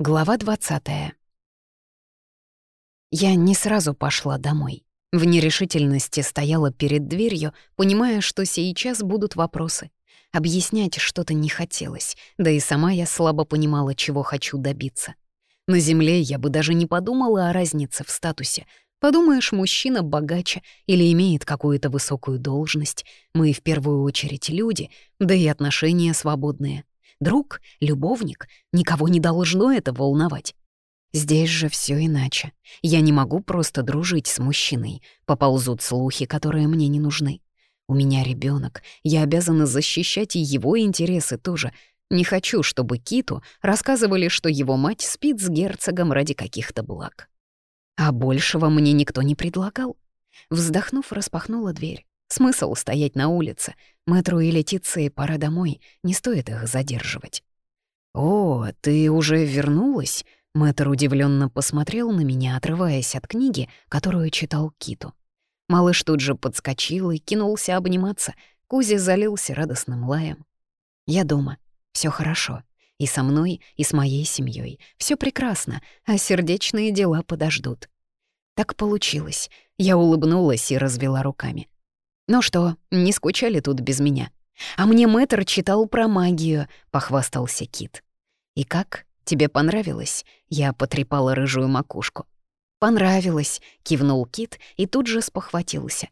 Глава 20 Я не сразу пошла домой. В нерешительности стояла перед дверью, понимая, что сейчас будут вопросы. Объяснять что-то не хотелось, да и сама я слабо понимала, чего хочу добиться. На земле я бы даже не подумала о разнице в статусе. Подумаешь, мужчина богаче или имеет какую-то высокую должность. Мы в первую очередь люди, да и отношения свободные. Друг, любовник, никого не должно это волновать. Здесь же все иначе. Я не могу просто дружить с мужчиной. Поползут слухи, которые мне не нужны. У меня ребенок, я обязана защищать и его интересы тоже. Не хочу, чтобы Киту рассказывали, что его мать спит с герцогом ради каких-то благ. А большего мне никто не предлагал. Вздохнув, распахнула дверь. Смысл стоять на улице. Мэтру и Летиции пора домой, не стоит их задерживать. «О, ты уже вернулась?» Мэтр удивленно посмотрел на меня, отрываясь от книги, которую читал Киту. Малыш тут же подскочил и кинулся обниматься. Кузи залился радостным лаем. «Я дома. Все хорошо. И со мной, и с моей семьей. Все прекрасно, а сердечные дела подождут». Так получилось. Я улыбнулась и развела руками. «Ну что, не скучали тут без меня?» «А мне мэтр читал про магию», — похвастался Кит. «И как? Тебе понравилось?» — я потрепала рыжую макушку. «Понравилось», — кивнул Кит и тут же спохватился.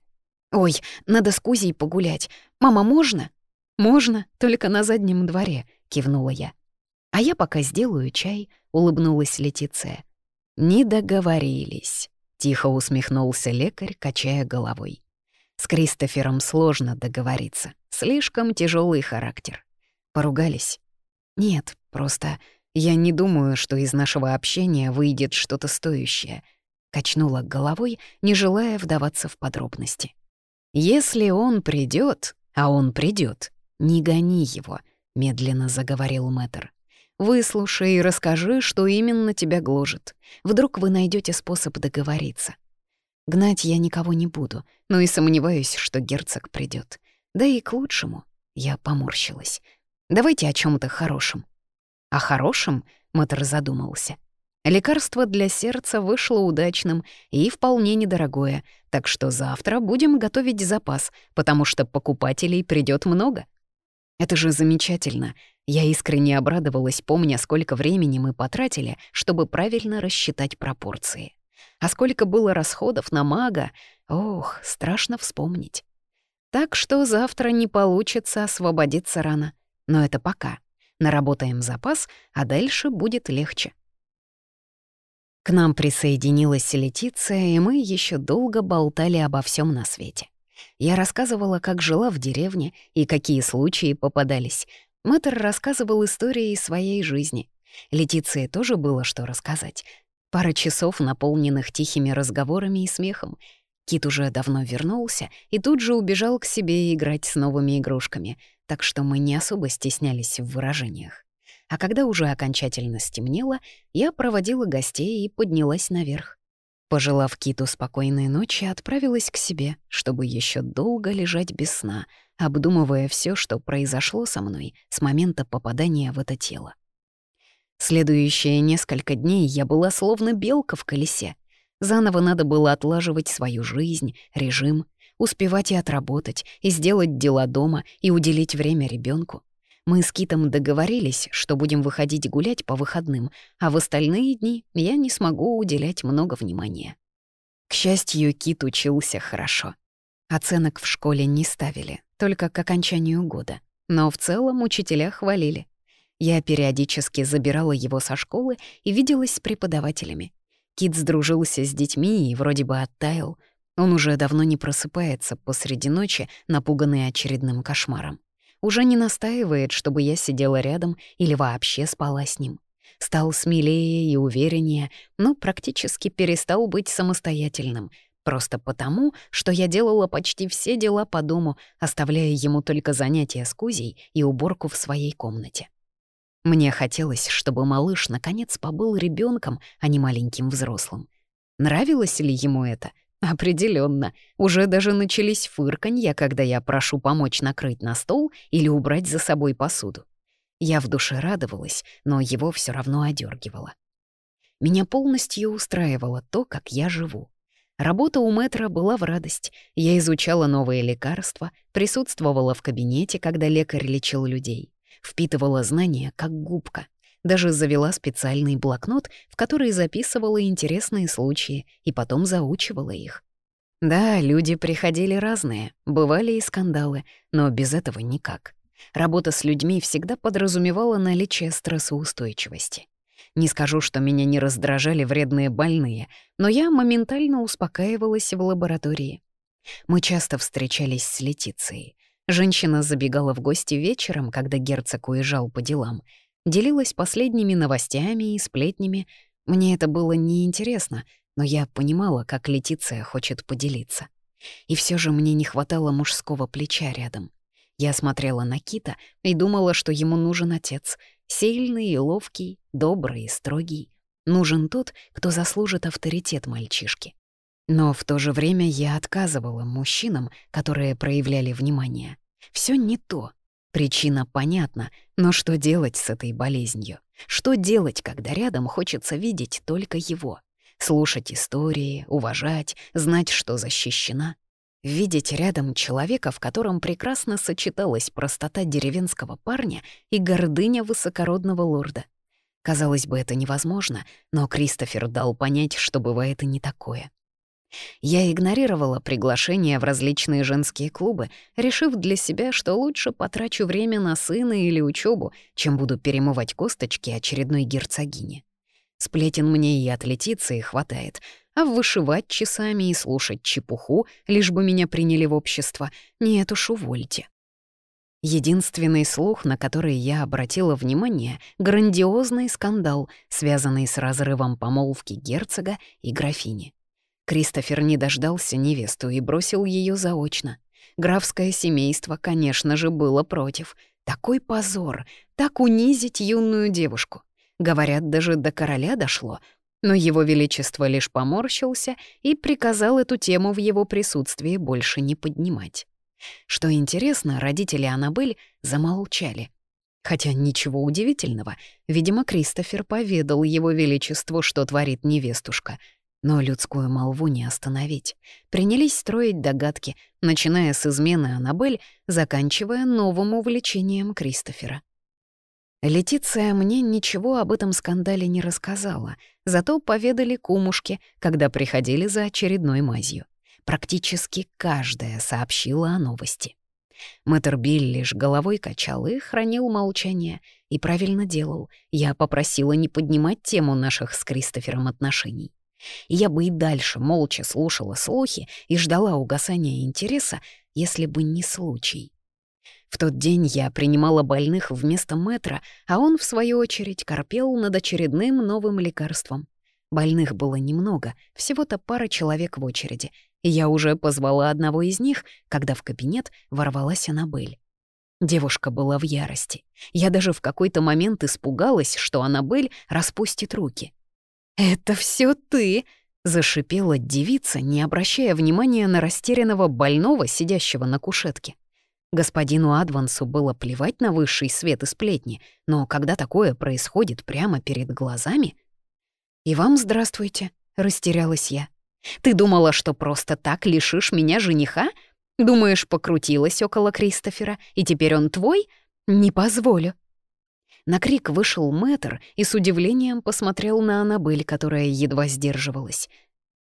«Ой, надо с Кузей погулять. Мама, можно?» «Можно, только на заднем дворе», — кивнула я. «А я пока сделаю чай», — улыбнулась Летиция. «Не договорились», — тихо усмехнулся лекарь, качая головой. С Кристофером сложно договориться. Слишком тяжелый характер. Поругались? Нет, просто я не думаю, что из нашего общения выйдет что-то стоящее. Качнула головой, не желая вдаваться в подробности. Если он придет, а он придет, не гони его, медленно заговорил Мэтр. Выслушай и расскажи, что именно тебя гложет. Вдруг вы найдете способ договориться. Гнать я никого не буду, но и сомневаюсь, что герцог придет. Да и к лучшему. Я поморщилась. Давайте о чем то хорошем. О хорошем? Мэтр задумался. Лекарство для сердца вышло удачным и вполне недорогое, так что завтра будем готовить запас, потому что покупателей придет много. Это же замечательно. Я искренне обрадовалась, помня, сколько времени мы потратили, чтобы правильно рассчитать пропорции. А сколько было расходов на мага, ох, страшно вспомнить. Так что завтра не получится освободиться рано. Но это пока. Наработаем запас, а дальше будет легче. К нам присоединилась Летиция, и мы еще долго болтали обо всем на свете. Я рассказывала, как жила в деревне и какие случаи попадались. Мэтр рассказывал истории своей жизни. Летиции тоже было что рассказать, Пара часов, наполненных тихими разговорами и смехом. Кит уже давно вернулся и тут же убежал к себе играть с новыми игрушками, так что мы не особо стеснялись в выражениях. А когда уже окончательно стемнело, я проводила гостей и поднялась наверх. Пожелав Киту спокойной ночи, отправилась к себе, чтобы еще долго лежать без сна, обдумывая все, что произошло со мной с момента попадания в это тело. Следующие несколько дней я была словно белка в колесе. Заново надо было отлаживать свою жизнь, режим, успевать и отработать, и сделать дела дома, и уделить время ребенку. Мы с Китом договорились, что будем выходить гулять по выходным, а в остальные дни я не смогу уделять много внимания. К счастью, Кит учился хорошо. Оценок в школе не ставили, только к окончанию года. Но в целом учителя хвалили. Я периодически забирала его со школы и виделась с преподавателями. Кит сдружился с детьми и вроде бы оттаял. Он уже давно не просыпается посреди ночи, напуганный очередным кошмаром. Уже не настаивает, чтобы я сидела рядом или вообще спала с ним. Стал смелее и увереннее, но практически перестал быть самостоятельным, просто потому, что я делала почти все дела по дому, оставляя ему только занятия с Кузей и уборку в своей комнате. Мне хотелось, чтобы малыш наконец побыл ребенком, а не маленьким взрослым. Нравилось ли ему это? Определенно. Уже даже начались фырканья, когда я прошу помочь накрыть на стол или убрать за собой посуду. Я в душе радовалась, но его все равно одергивала. Меня полностью устраивало то, как я живу. Работа у мэтра была в радость. Я изучала новые лекарства, присутствовала в кабинете, когда лекарь лечил людей, впитывала знания как губка. Даже завела специальный блокнот, в который записывала интересные случаи и потом заучивала их. Да, люди приходили разные, бывали и скандалы, но без этого никак. Работа с людьми всегда подразумевала наличие стрессоустойчивости. Не скажу, что меня не раздражали вредные больные, но я моментально успокаивалась в лаборатории. Мы часто встречались с Летицией. Женщина забегала в гости вечером, когда герцог уезжал по делам, делилась последними новостями и сплетнями. Мне это было неинтересно, но я понимала, как Летиция хочет поделиться. И все же мне не хватало мужского плеча рядом. Я смотрела на Кита и думала, что ему нужен отец. Сильный и ловкий, добрый и строгий. Нужен тот, кто заслужит авторитет мальчишки. Но в то же время я отказывала мужчинам, которые проявляли внимание. Все не то. Причина понятна, но что делать с этой болезнью? Что делать, когда рядом хочется видеть только его? Слушать истории, уважать, знать, что защищена? Видеть рядом человека, в котором прекрасно сочеталась простота деревенского парня и гордыня высокородного лорда. Казалось бы, это невозможно, но Кристофер дал понять, что бывает и не такое. Я игнорировала приглашения в различные женские клубы, решив для себя, что лучше потрачу время на сына или учебу, чем буду перемывать косточки очередной герцогине. Сплетен мне и от Летиции хватает, а вышивать часами и слушать чепуху, лишь бы меня приняли в общество, нет уж, увольте. Единственный слух, на который я обратила внимание — грандиозный скандал, связанный с разрывом помолвки герцога и графини. Кристофер не дождался невесту и бросил ее заочно. Графское семейство, конечно же, было против. Такой позор, так унизить юную девушку. Говорят, даже до короля дошло, но его величество лишь поморщился и приказал эту тему в его присутствии больше не поднимать. Что интересно, родители Аннабель замолчали. Хотя ничего удивительного, видимо, Кристофер поведал его величеству, что творит невестушка. Но людскую молву не остановить. Принялись строить догадки, начиная с измены Аннабель, заканчивая новым увлечением Кристофера. Летиция мне ничего об этом скандале не рассказала, зато поведали кумушки, когда приходили за очередной мазью. Практически каждая сообщила о новости. Мэтр Билл лишь головой качал и хранил молчание. И правильно делал. Я попросила не поднимать тему наших с Кристофером отношений. Я бы и дальше молча слушала слухи и ждала угасания интереса, если бы не случай. В тот день я принимала больных вместо метра, а он, в свою очередь, корпел над очередным новым лекарством. Больных было немного, всего-то пара человек в очереди, я уже позвала одного из них, когда в кабинет ворвалась Аннабель. Девушка была в ярости. Я даже в какой-то момент испугалась, что Аннабель распустит руки. «Это все ты!» — зашипела девица, не обращая внимания на растерянного больного, сидящего на кушетке. Господину Адвансу было плевать на высший свет и сплетни, но когда такое происходит прямо перед глазами... «И вам здравствуйте», — растерялась я. «Ты думала, что просто так лишишь меня жениха? Думаешь, покрутилась около Кристофера, и теперь он твой? Не позволю». На крик вышел мэтр и с удивлением посмотрел на Аннабель, которая едва сдерживалась.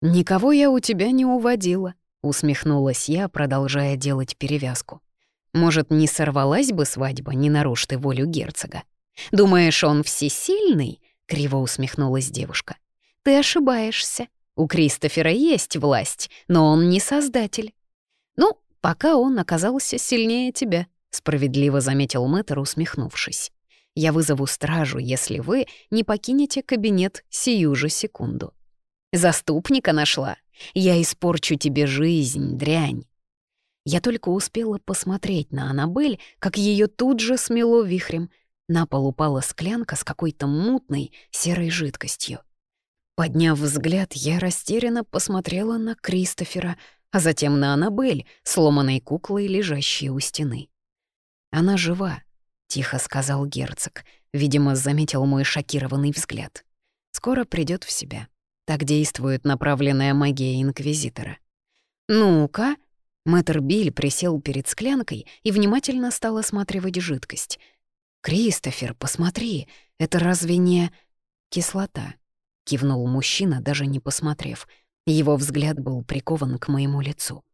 «Никого я у тебя не уводила», — усмехнулась я, продолжая делать перевязку. Может, не сорвалась бы свадьба, не нарушь ты волю герцога? Думаешь, он всесильный?» — криво усмехнулась девушка. «Ты ошибаешься. У Кристофера есть власть, но он не создатель. Ну, пока он оказался сильнее тебя», — справедливо заметил мэтр, усмехнувшись. «Я вызову стражу, если вы не покинете кабинет сию же секунду». «Заступника нашла. Я испорчу тебе жизнь, дрянь. Я только успела посмотреть на Аннабель, как ее тут же смело вихрем. На пол упала склянка с какой-то мутной серой жидкостью. Подняв взгляд, я растерянно посмотрела на Кристофера, а затем на Аннабель, сломанной куклой, лежащей у стены. Она жива. Тихо сказал герцог. Видимо, заметил мой шокированный взгляд. Скоро придет в себя. Так действует направленная магия Инквизитора. «Ну-ка!» Мэтр Биль присел перед склянкой и внимательно стал осматривать жидкость. «Кристофер, посмотри, это разве не...» «Кислота», — кивнул мужчина, даже не посмотрев. Его взгляд был прикован к моему лицу.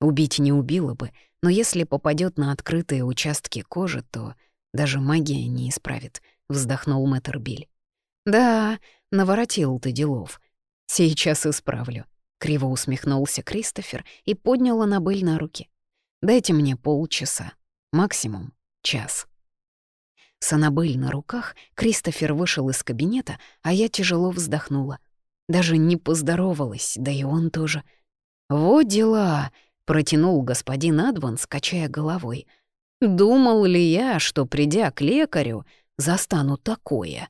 Убить не убило бы, но если попадет на открытые участки кожи, то даже магия не исправит», — вздохнул мэтр Биль. «Да, наворотил ты делов. Сейчас исправлю», — криво усмехнулся Кристофер и поднял Аннабель на руки. «Дайте мне полчаса, максимум час». С Аннабель на руках Кристофер вышел из кабинета, а я тяжело вздохнула. Даже не поздоровалась, да и он тоже. «Вот дела!» — протянул господин Адванс, качая головой. «Думал ли я, что, придя к лекарю, застану такое?»